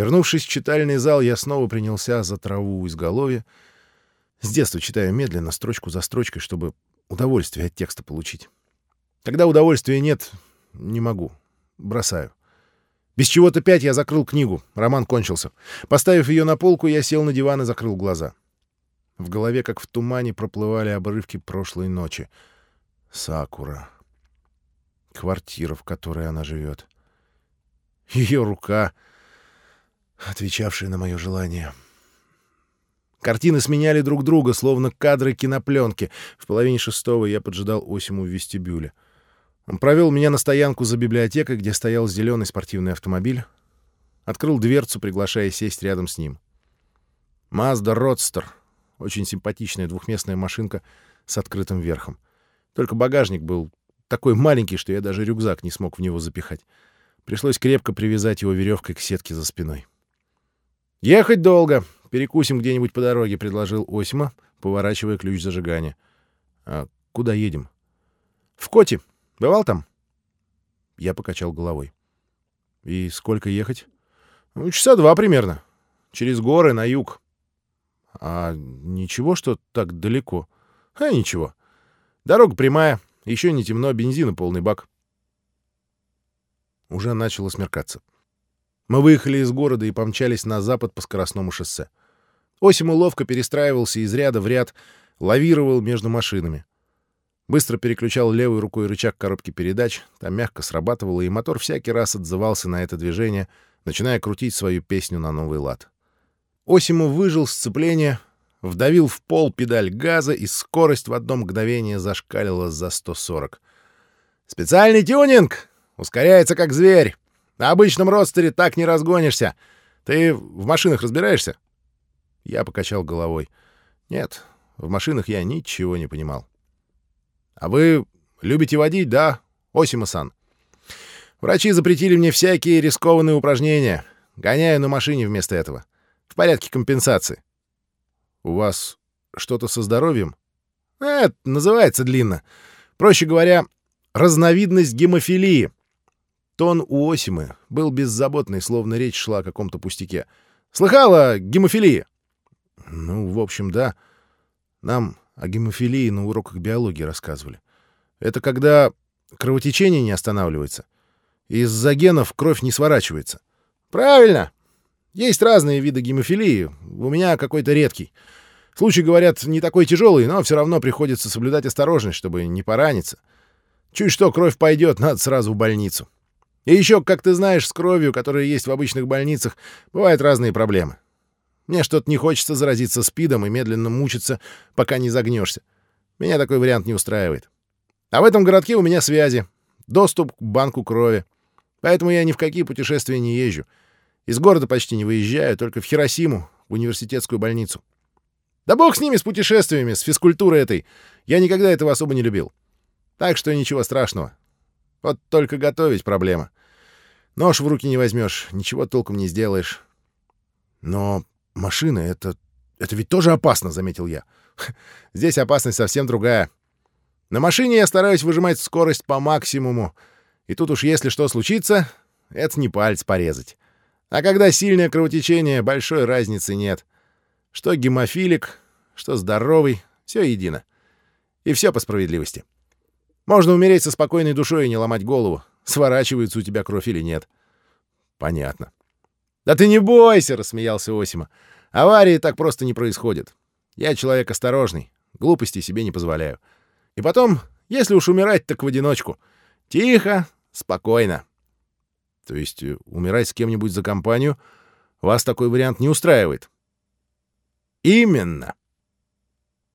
Вернувшись в читальный зал, я снова принялся за траву изголовья. С детства читаю медленно, строчку за строчкой, чтобы удовольствие от текста получить. Когда удовольствия нет, не могу. Бросаю. Без чего-то пять я закрыл книгу. Роман кончился. Поставив ее на полку, я сел на диван и закрыл глаза. В голове, как в тумане, проплывали обрывки прошлой ночи. Сакура. Квартира, в которой она живет. Ее рука, отвечавшая на мое желание. Картины сменяли друг друга, словно кадры кинопленки. В половине шестого я поджидал Осиму в вестибюле. Он провел меня на стоянку за библиотекой, где стоял зеленый спортивный автомобиль. Открыл дверцу, приглашая сесть рядом с ним. «Мазда Родстер», очень симпатичная двухместная машинка с открытым верхом. Только багажник был такой маленький, что я даже рюкзак не смог в него запихать. Пришлось крепко привязать его веревкой к сетке за спиной. «Ехать долго. Перекусим где-нибудь по дороге», — предложил Осима, поворачивая ключ зажигания. «А куда едем?» «В Коти. Бывал там?» Я покачал головой. «И сколько ехать?» «Ну, часа два примерно. Через горы на юг. А ничего, что так далеко? А ничего. Дорога прямая, еще не темно, бензина полный бак. Уже начало смеркаться. Мы выехали из города и помчались на запад по скоростному шоссе. Осим ловко перестраивался из ряда в ряд, лавировал между машинами. Быстро переключал левой рукой рычаг коробки передач, там мягко срабатывало, и мотор всякий раз отзывался на это движение, начиная крутить свою песню на новый лад. Осиму выжил сцепление, вдавил в пол педаль газа, и скорость в одно мгновение зашкалила за 140. «Специальный тюнинг! Ускоряется как зверь! На обычном родстере так не разгонишься! Ты в машинах разбираешься?» Я покачал головой. «Нет, в машинах я ничего не понимал». «А вы любите водить, да, Осима-сан?» «Врачи запретили мне всякие рискованные упражнения. Гоняю на машине вместо этого. В порядке компенсации. У вас что-то со здоровьем? Это называется длинно. Проще говоря, разновидность гемофилии. Тон у Осимы был беззаботный, словно речь шла о каком-то пустяке. Слыхала гемофилии? Ну, в общем, да. Нам о гемофилии на уроках биологии рассказывали. Это когда кровотечение не останавливается. Из-за генов кровь не сворачивается. Правильно. Есть разные виды гемофилии. У меня какой-то редкий. Случай, говорят, не такой тяжелый, но все равно приходится соблюдать осторожность, чтобы не пораниться. Чуть что кровь пойдет, надо сразу в больницу. И еще, как ты знаешь, с кровью, которая есть в обычных больницах, бывают разные проблемы. Мне что-то не хочется заразиться спидом и медленно мучиться, пока не загнешься. Меня такой вариант не устраивает. А в этом городке у меня связи, доступ к банку крови. Поэтому я ни в какие путешествия не езжу. Из города почти не выезжаю, только в Хиросиму, в университетскую больницу. Да бог с ними, с путешествиями, с физкультурой этой. Я никогда этого особо не любил. Так что ничего страшного. Вот только готовить проблема. Нож в руки не возьмешь, ничего толком не сделаешь. Но машина — это... это ведь тоже опасно, — заметил я. Здесь опасность совсем другая. На машине я стараюсь выжимать скорость по максимуму. И тут уж если что случится, это не палец порезать. А когда сильное кровотечение, большой разницы нет. Что гемофилик, что здоровый, все едино. И все по справедливости. Можно умереть со спокойной душой и не ломать голову, сворачивается у тебя кровь или нет. Понятно. «Да ты не бойся!» — рассмеялся Осима. «Аварии так просто не происходят. Я человек осторожный, глупостей себе не позволяю. И потом, если уж умирать, так в одиночку. Тихо, спокойно. То есть э, умирать с кем-нибудь за компанию вас такой вариант не устраивает? Именно.